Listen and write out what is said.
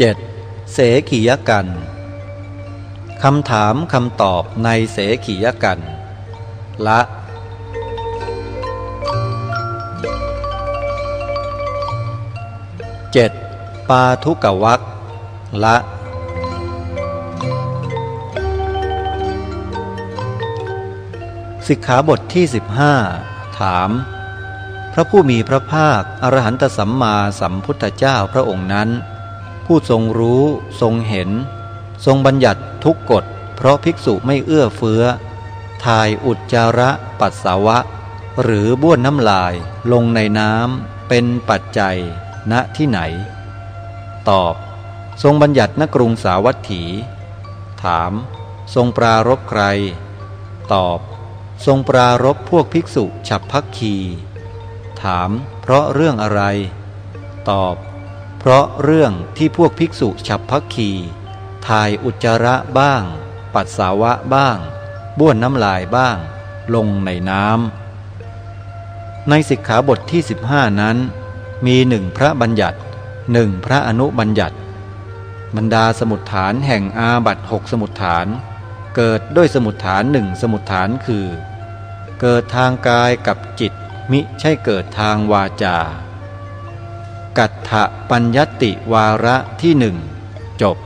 7. เสขียกันคำถามคำตอบในเสขียกัน ละ 7. ปาทุกวักละสิกขาบทที่ 15 ถาม พระผู้มีพระภาค อรหันตสัมมาสัมพุทธเจ้าพระองค์นั้น ผู้ทรงรู้ทรงเห็น ทรงบัญญัติทุกกฎ เพราะภิกษุไม่เอื้อเฟื้อ ถ่ายอุจจาระปัสสาวะ หรือบ้วนน้ำลายลงในน้ำเป็นปัจจัยณที่ไหน ตอบ ทรงบัญญัติณกรุงสาวัตถี ถาม ทรงปรารบใคร ตอบ ทรงปรารบพวกภิกษุฉับพักคี ถาม เพราะเรื่องอะไร ตอบ เพราะเรื่องที่พวกภิกษุฉับพักคีถ่ายอุจจาระบ้าง ปัสสาวะบ้าง บ้วนน้ำลายบ้าง ลงในน้ำในสิกขาบทที่ 15 นั้น มีหนึ่งพระบัญญัติหนึ่งพระอนุบัญญัติ บรรดาสมุดฐานแห่งอาบัตหกสมุดฐาน เกิดด้วยสมุดฐานหนึ่งสมุดฐานคือ เกิดทางกายกับจิตมิใช่เกิดทางวาจา กัตถปัญญติวาระที่หนึ่งจบ